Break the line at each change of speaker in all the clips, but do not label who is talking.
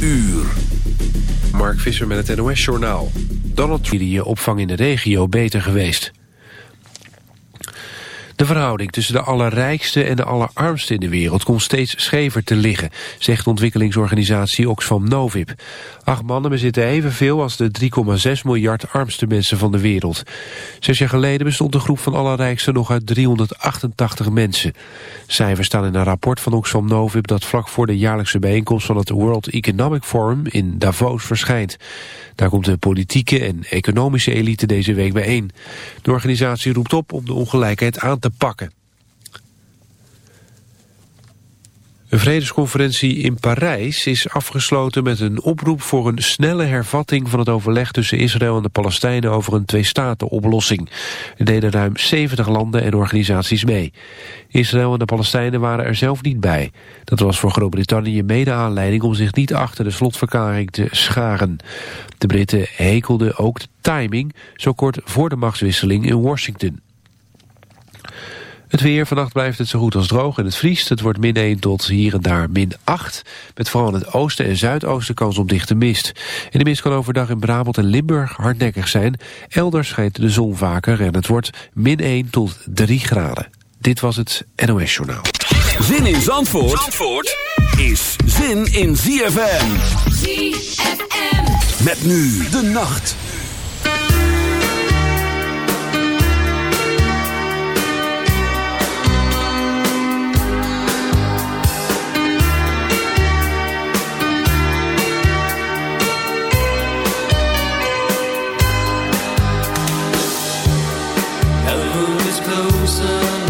uur. Mark Visser met het NOS-journaal. Donald Trump opvang in de regio beter geweest. De verhouding tussen de allerrijkste en de allerarmste in de wereld komt steeds schever te liggen, zegt ontwikkelingsorganisatie Oxfam Novib. Acht mannen bezitten evenveel als de 3,6 miljard armste mensen van de wereld. Zes jaar geleden bestond de groep van allerrijkste nog uit 388 mensen. Cijfers staan in een rapport van Oxfam Novib dat vlak voor de jaarlijkse bijeenkomst van het World Economic Forum in Davos verschijnt. Daar komt de politieke en economische elite deze week bijeen. De organisatie roept op om de ongelijkheid aan te pakken. Een vredesconferentie in Parijs is afgesloten met een oproep voor een snelle hervatting van het overleg tussen Israël en de Palestijnen over een twee-staten-oplossing. Er deden ruim 70 landen en organisaties mee. Israël en de Palestijnen waren er zelf niet bij. Dat was voor Groot-Brittannië mede aanleiding om zich niet achter de slotverklaring te scharen. De Britten hekelden ook de timing, zo kort voor de machtswisseling in Washington. Het weer, vannacht blijft het zo goed als droog en het vriest. Het wordt min 1 tot hier en daar min 8. Met vooral in het oosten en zuidoosten kans op dichte mist. En de mist kan overdag in Brabant en Limburg hardnekkig zijn. Elders schijnt de zon vaker en het wordt min 1 tot 3 graden. Dit was het NOS Journaal.
Zin in Zandvoort, Zandvoort is zin in ZFM. ZFM. Met nu de nacht.
Heaven
is closer.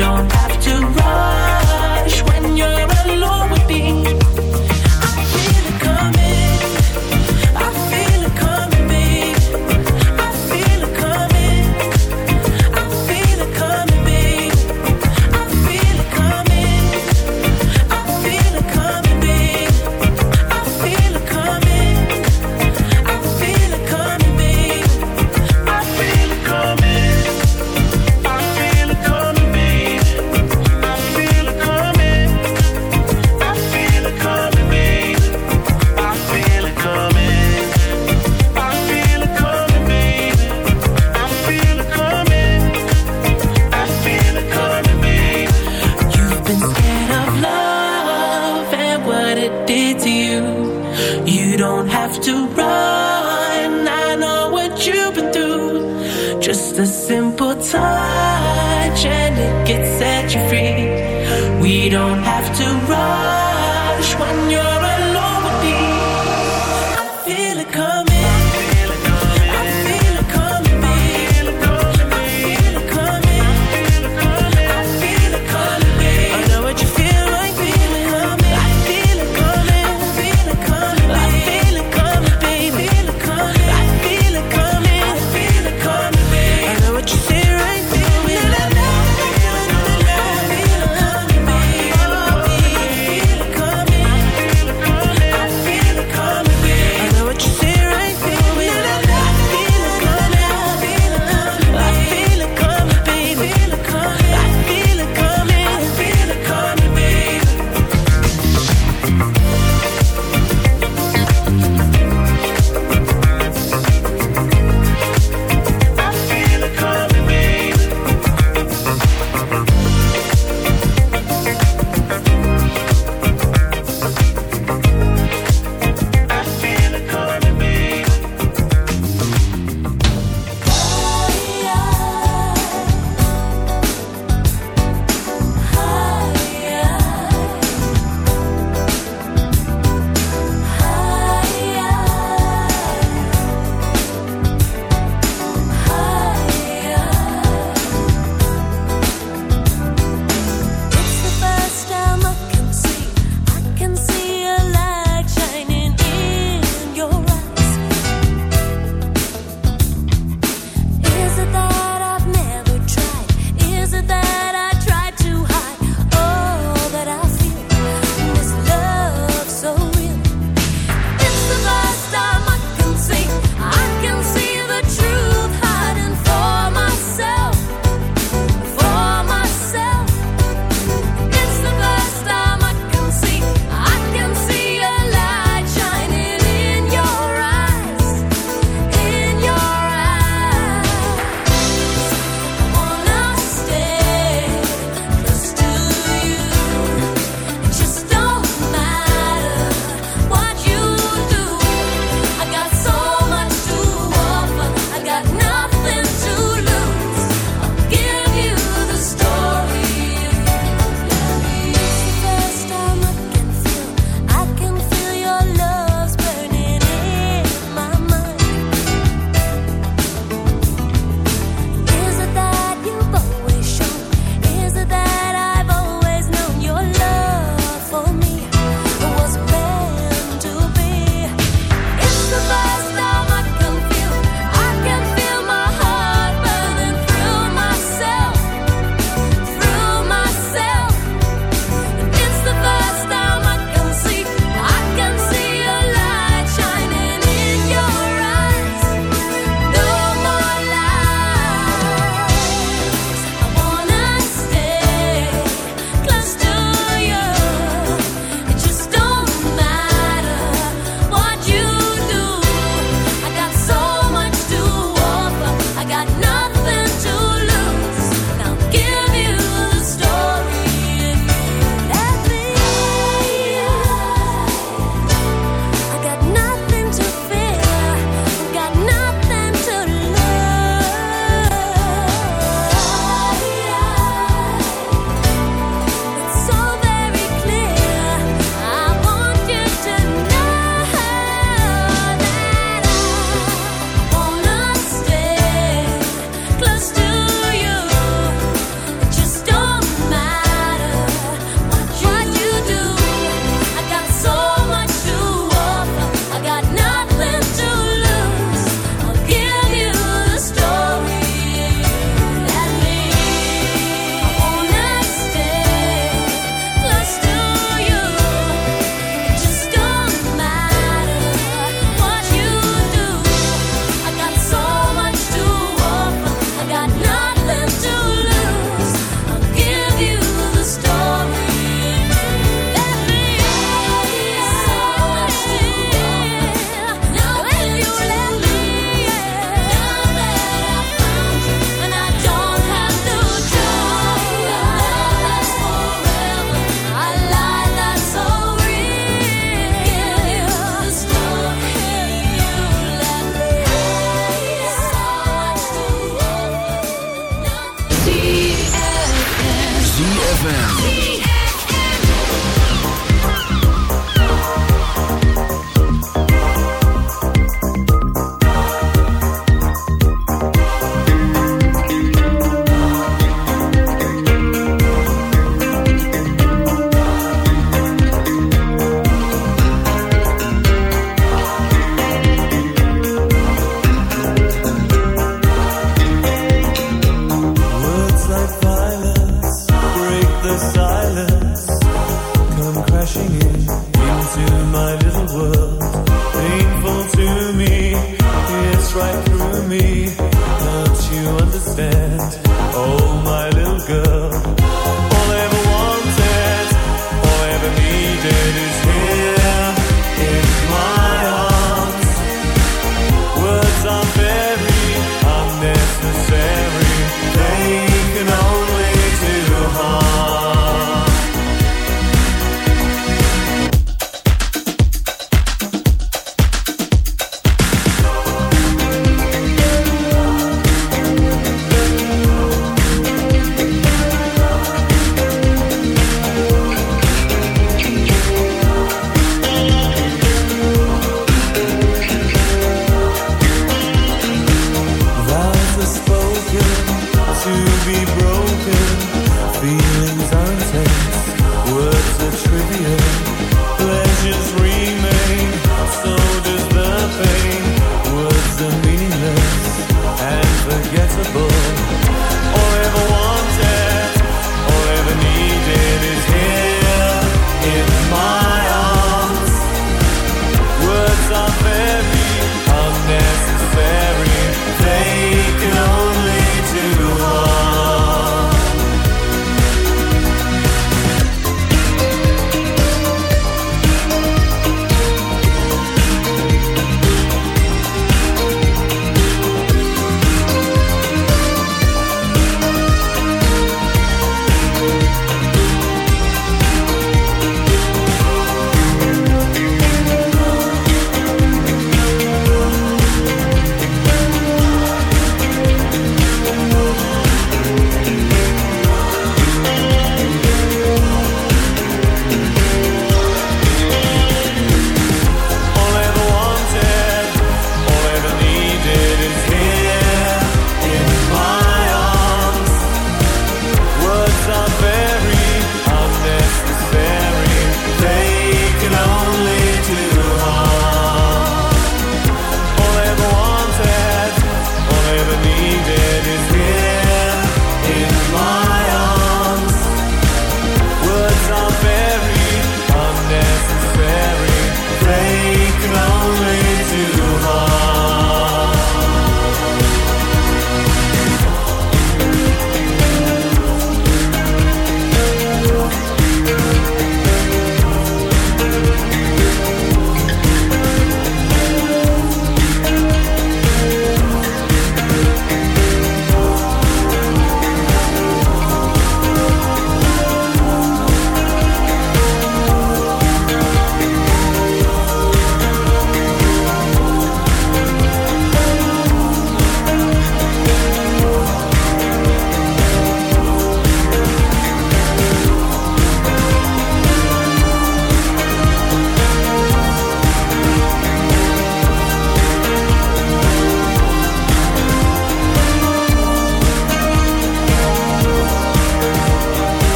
don't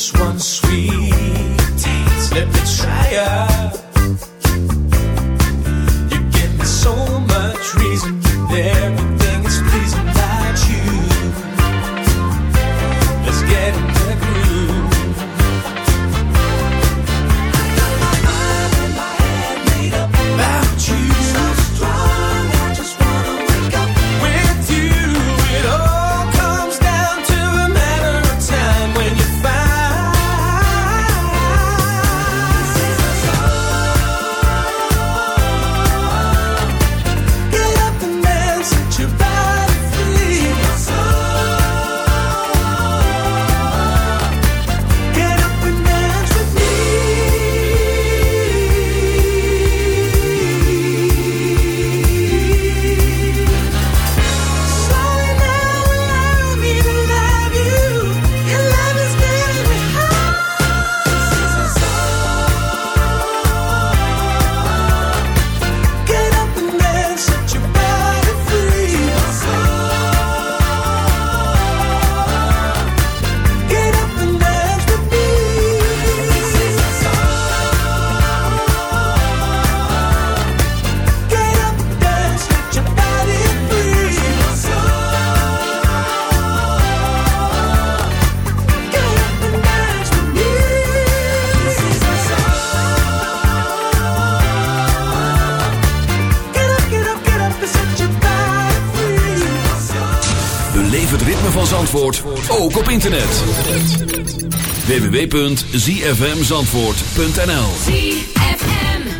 just one sweet taste. Let me try it. www.zfmzandvoort.nl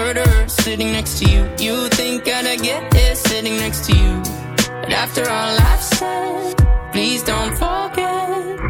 murderer sitting next to you. You think I'd get this sitting
next
to you.
But after all
I've said, please don't forget.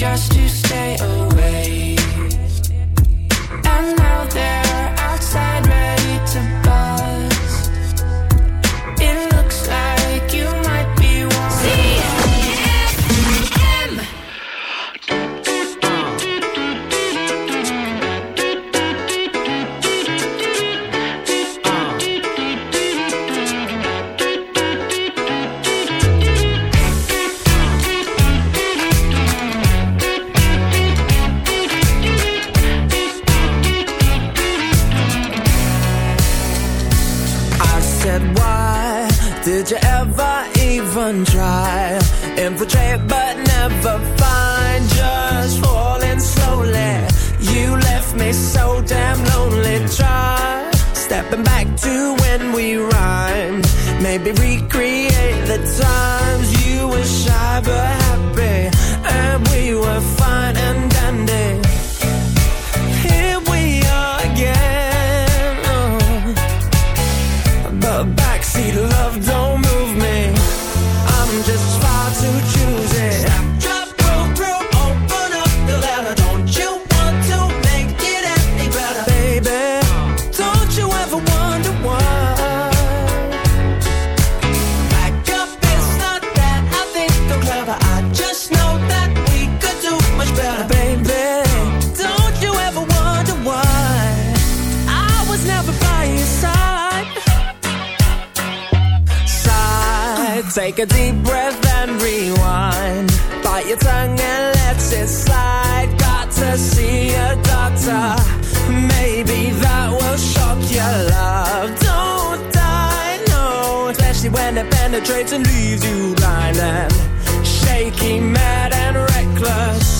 Just to
penetrates and leaves you blind and shaky, mad and reckless.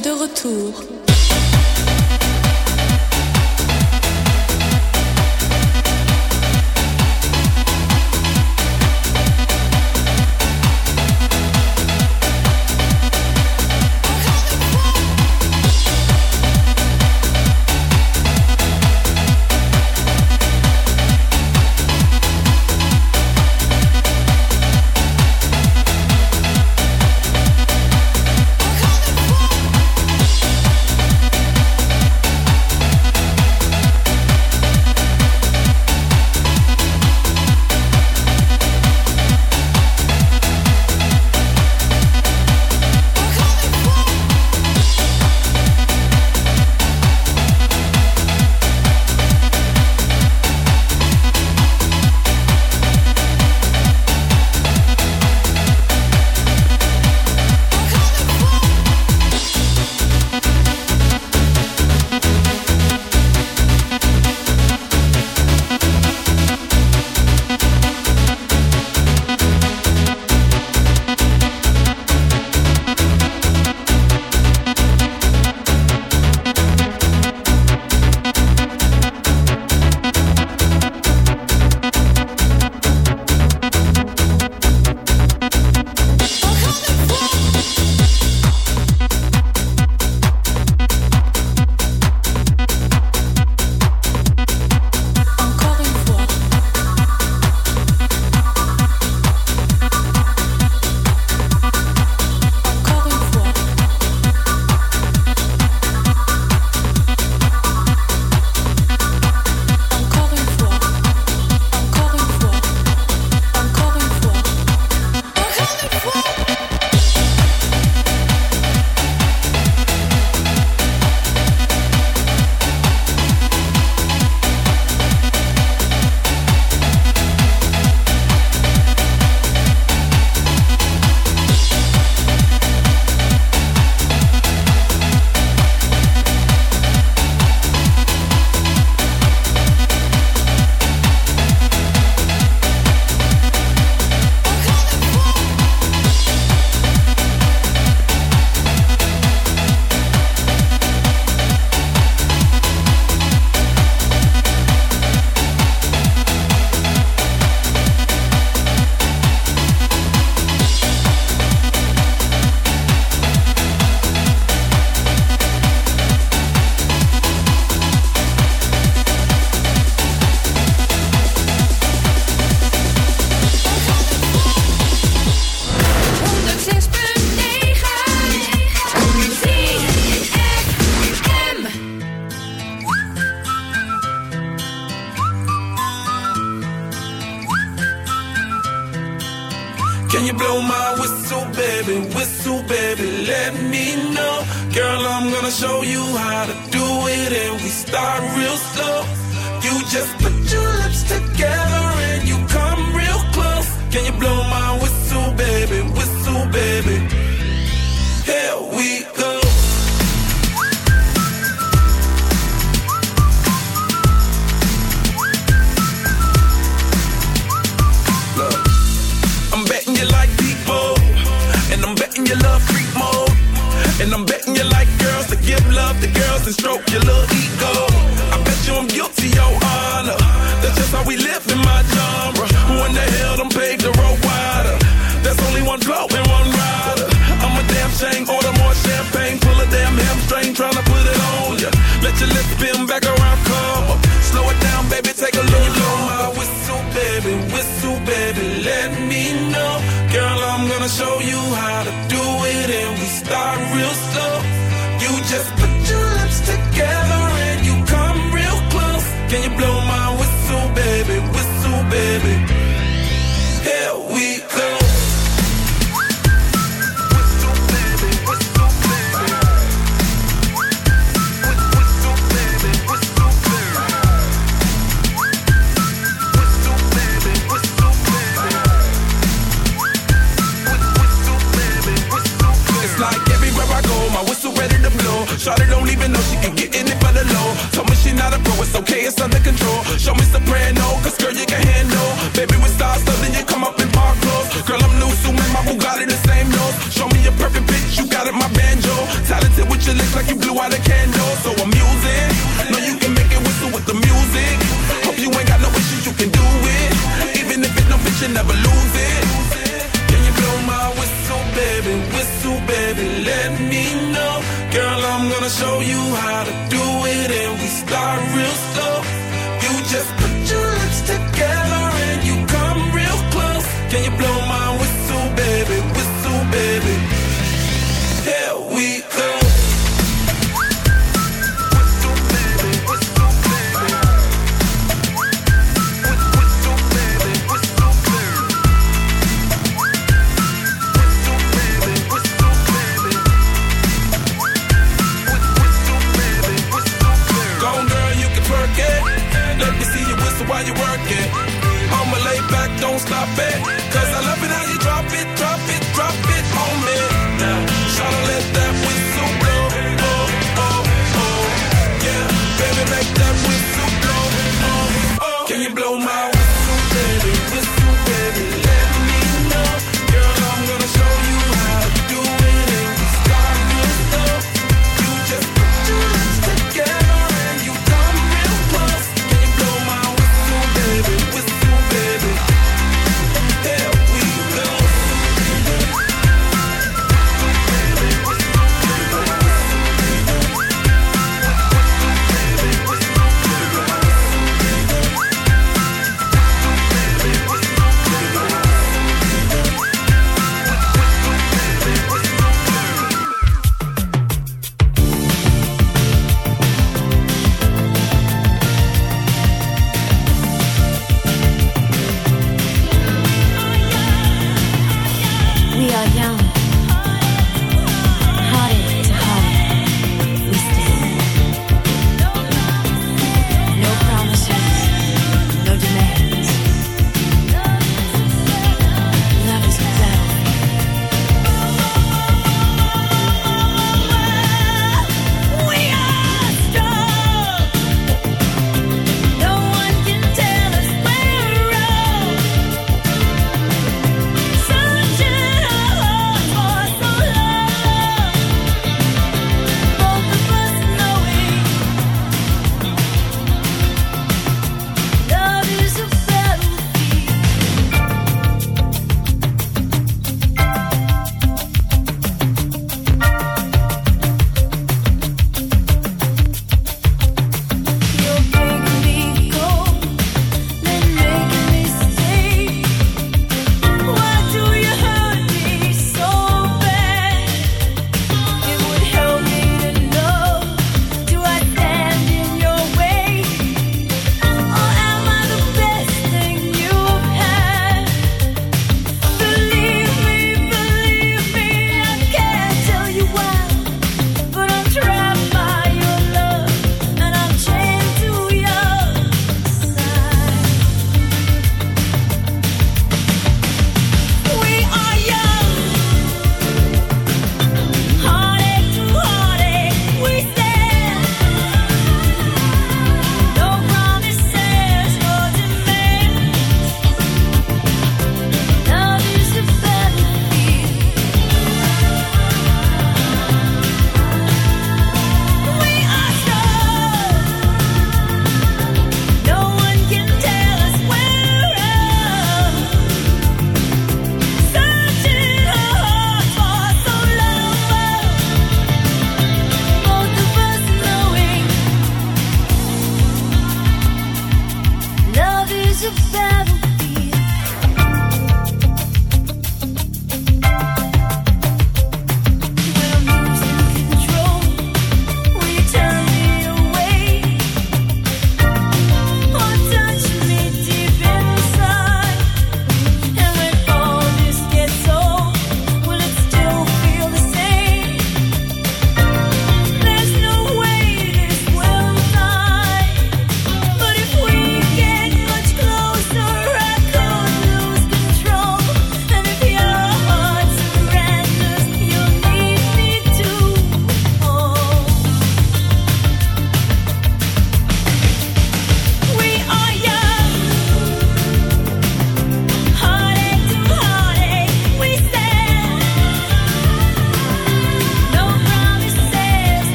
De retour.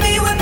baby, we're